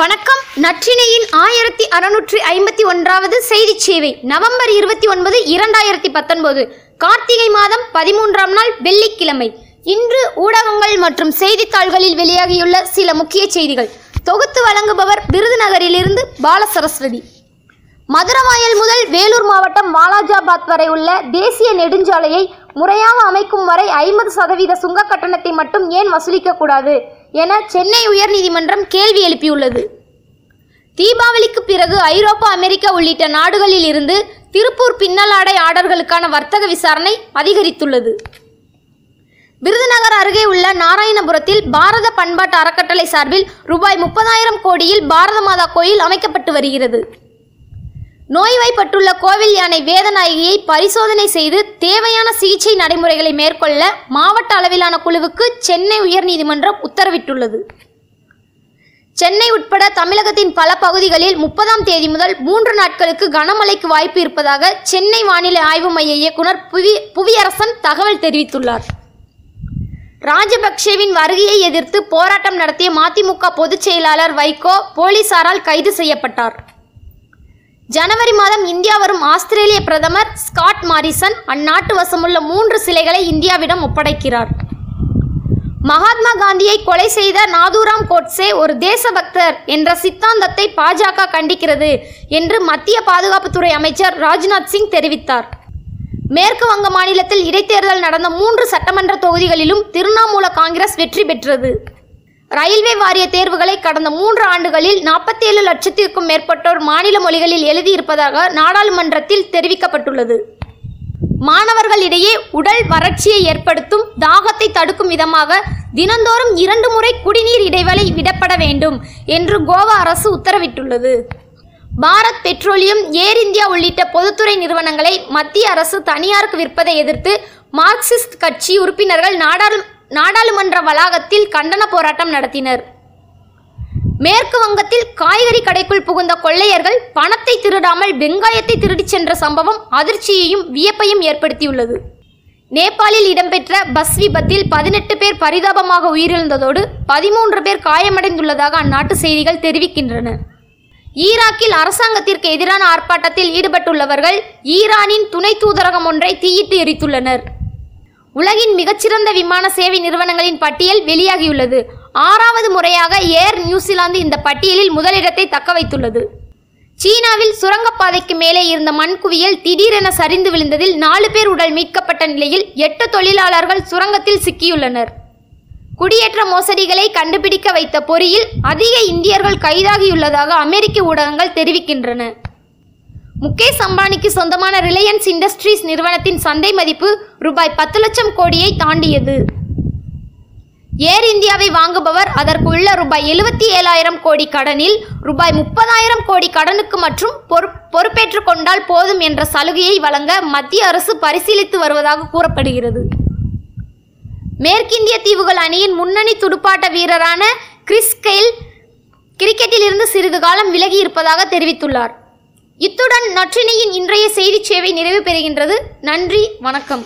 வணக்கம். நற்றினையின் ஆயிரத்தி அறுநூற்றி ஐம்பத்தி ஒன்றாவது செய்திச் சேவை நவம்பர் இருபத்தி ஒன்பது இரண்டாயிரத்தி பத்தொன்பது. கார்த்திகை மாதம் பதிமூன்றாம் நாள் வெள்ளிக்கிழமை. இன்று ஊடகங்கள் மற்றும் செய்தித்தாள்களில் வெளியாகியுள்ள சில முக்கிய செய்திகள். தொகுத்து வழங்குபவர் விருதுநகரிலிருந்து பாலசரஸ்வதி. மதுரவாயல் முதல் வேலூர் மாவட்டம் வாலாஜாபாத் வரை உள்ள தேசிய நெடுஞ்சாலையை முறையாக அமைக்கும் வரை ஐம்பது சதவீத சுங்க கட்டணத்தை மட்டும் ஏன் வசூலிக்கக்கூடாது என சென்னை உயர்நீதிமன்றம் கேள்வி எழுப்பியுள்ளது. தீபாவளிக்கு பிறகு ஐரோப்பா அமெரிக்கா உள்ளிட்ட நாடுகளில் இருந்து திருப்பூர் பின்னலாடை ஆர்டர்களுக்கான வர்த்தக விசாரணை அதிகரித்துள்ளது. விருதுநகர் அருகே உள்ள நாராயணபுரத்தில் பாரத பண்பாட்டு அறக்கட்டளை சார்பில் ரூபாய் முப்பதாயிரம் கோடியில் பாரத மாதா கோயில் அமைக்கப்பட்டு வருகிறது. நோய்வாய்ப்பட்டுள்ள கோவில் யானை வேதநாயகியை பரிசோதனை செய்து தேவையான சிகிச்சை நடைமுறைகளை மேற்கொள்ள மாவட்ட அளவிலான குழுவுக்கு சென்னை உயர்நீதிமன்றம் உத்தரவிட்டுள்ளது. சென்னை உட்பட தமிழகத்தின் பல பகுதிகளில் முப்பதாம் தேதி முதல் மூன்று நாட்களுக்கு கனமழைக்கு வாய்ப்பு இருப்பதாக சென்னை வானிலை ஆய்வு மைய இயக்குனர் புவி புவியரசன் தகவல் தெரிவித்துள்ளார். ராஜபக்சேவின் வருகையை எதிர்த்து போராட்டம் நடத்திய மதிமுக பொதுச் செயலாளர் வைகோ போலீசாரால் கைது செய்யப்பட்டார். ஜனவரி மாதம் இந்தியா வரும் ஆஸ்திரேலிய பிரதமர் ஸ்காட் மாரிசன் அந்நாட்டு வசமுள்ள மூன்று சிலைகளை இந்தியாவிடம் ஒப்படைக்கிறார். மகாத்மா காந்தியை கொலை செய்த நாதுராம் கோட்சே ஒரு தேசபக்தர் என்ற சித்தாந்தத்தை பாஜக கண்டிக்கிறது என்று மத்திய பாதுகாப்புத்துறை அமைச்சர் ராஜ்நாத் சிங் தெரிவித்தார். மேற்கு வங்க மாநிலத்தில் இடைத்தேர்தல் நடந்த மூன்று சட்டமன்ற தொகுதிகளிலும் திருணாமூல காங்கிரஸ் வெற்றி பெற்றது. ரயில்வே வாரிய தேர்வுகளை கடந்த மூன்று ஆண்டுகளில் நாற்பத்தேழு லட்சத்திற்கும் மேற்பட்டோர் மாநில மொழிகளில் எழுதியிருப்பதாக நாடாளுமன்றத்தில் தெரிவிக்கப்பட்டுள்ளது. மாணவர்களிடையே உடல் வறட்சியை ஏற்படுத்தும் தாகத்தை தடுக்கும் விதமாக தினந்தோறும் இரண்டு முறை குடிநீர் இடைவெளி விடப்பட வேண்டும் என்று கோவா அரசு உத்தரவிட்டுள்ளது. பாரத் பெட்ரோலியம் ஏர் இந்தியா உள்ளிட்ட பொதுத்துறை நிறுவனங்களை மத்திய அரசு தனியாருக்கு விற்பதை எதிர்த்து மார்க்சிஸ்ட் கட்சி உறுப்பினர்கள் நாடாளு நாடாளுமன்ற வளாகத்தில் கண்டன போராட்டம் நடத்தினர். மேற்கு வங்கத்தில் காய்கறி கடைக்குள் புகுந்த கொள்ளையர்கள் பணத்தை திருடாமல் வெங்காயத்தை திருடிச் சென்ற சம்பவம் அதிர்ச்சியையும் வியப்பையும் ஏற்படுத்தியுள்ளது. நேபாளில் இடம்பெற்ற பஸ் விபத்தில் பதினெட்டு பேர் பரிதாபமாக உயிரிழந்ததோடு பதிமூன்று பேர் காயமடைந்துள்ளதாக அந்நாட்டு செய்திகள் தெரிவிக்கின்றன. ஈராக்கில் அரசாங்கத்திற்கு எதிரான ஆர்ப்பாட்டத்தில் ஈடுபட்டுள்ளவர்கள் ஈரானின் துணை தூதரகம் ஒன்றை தீயிட்டு எரித்துள்ளனர். உலகின் மிகச்சிறந்த விமான சேவை நிறுவனங்களின் பட்டியல் வெளியாகியுள்ளது. ஆறாவது முறையாக ஏர் நியூசிலாந்து இந்த பட்டியலில் முதலிடத்தை தக்க வைத்துள்ளது. சீனாவில் சுரங்கப்பாதைக்கு மேலே இருந்த மண்குவியல் திடீரென சரிந்து விழுந்ததில் நாலு பேர் உடல் மீட்கப்பட்ட நிலையில் எட்டு தொழிலாளர்கள் சுரங்கத்தில் சிக்கியுள்ளனர். குடியேற்ற மோசடிகளை கண்டுபிடிக்க வைத்த பொறியில் அதிக இந்தியர்கள் கைதாகியுள்ளதாக அமெரிக்க ஊடகங்கள் தெரிவிக்கின்றன. முகேஷ் அம்பானிக்கு சொந்தமான ரிலையன்ஸ் இண்டஸ்ட்ரீஸ் நிறுவனத்தின் சந்தை மதிப்பு ரூபாய் பத்து லட்சம் கோடியை தாண்டியது. ஏர் இந்தியாவை வாங்குபவர் அதற்கு உள்ள ரூபாய் எழுபத்தி ஏழாயிரம் கோடி கடனில் ரூபாய் முப்பதாயிரம் கோடி கடனுக்கு மற்றும் பொறு பொறுப்பேற்றுக் கொண்டால் போதும் என்ற சலுகையை வழங்க மத்திய அரசு பரிசீலித்து வருவதாக கூறப்படுகிறது. மேற்கிந்திய தீவுகள் அணியின் முன்னணி துடுப்பாட்ட வீரரான கிறிஸ் கெயில் கிரிக்கெட்டில் இருந்து சிறிது காலம் விலகி இருப்பதாக தெரிவித்துள்ளார். இத்துடன் நற்றினையின் இன்றைய செய்திச் சேவை நிறைவு பெறுகின்றது. நன்றி வணக்கம்.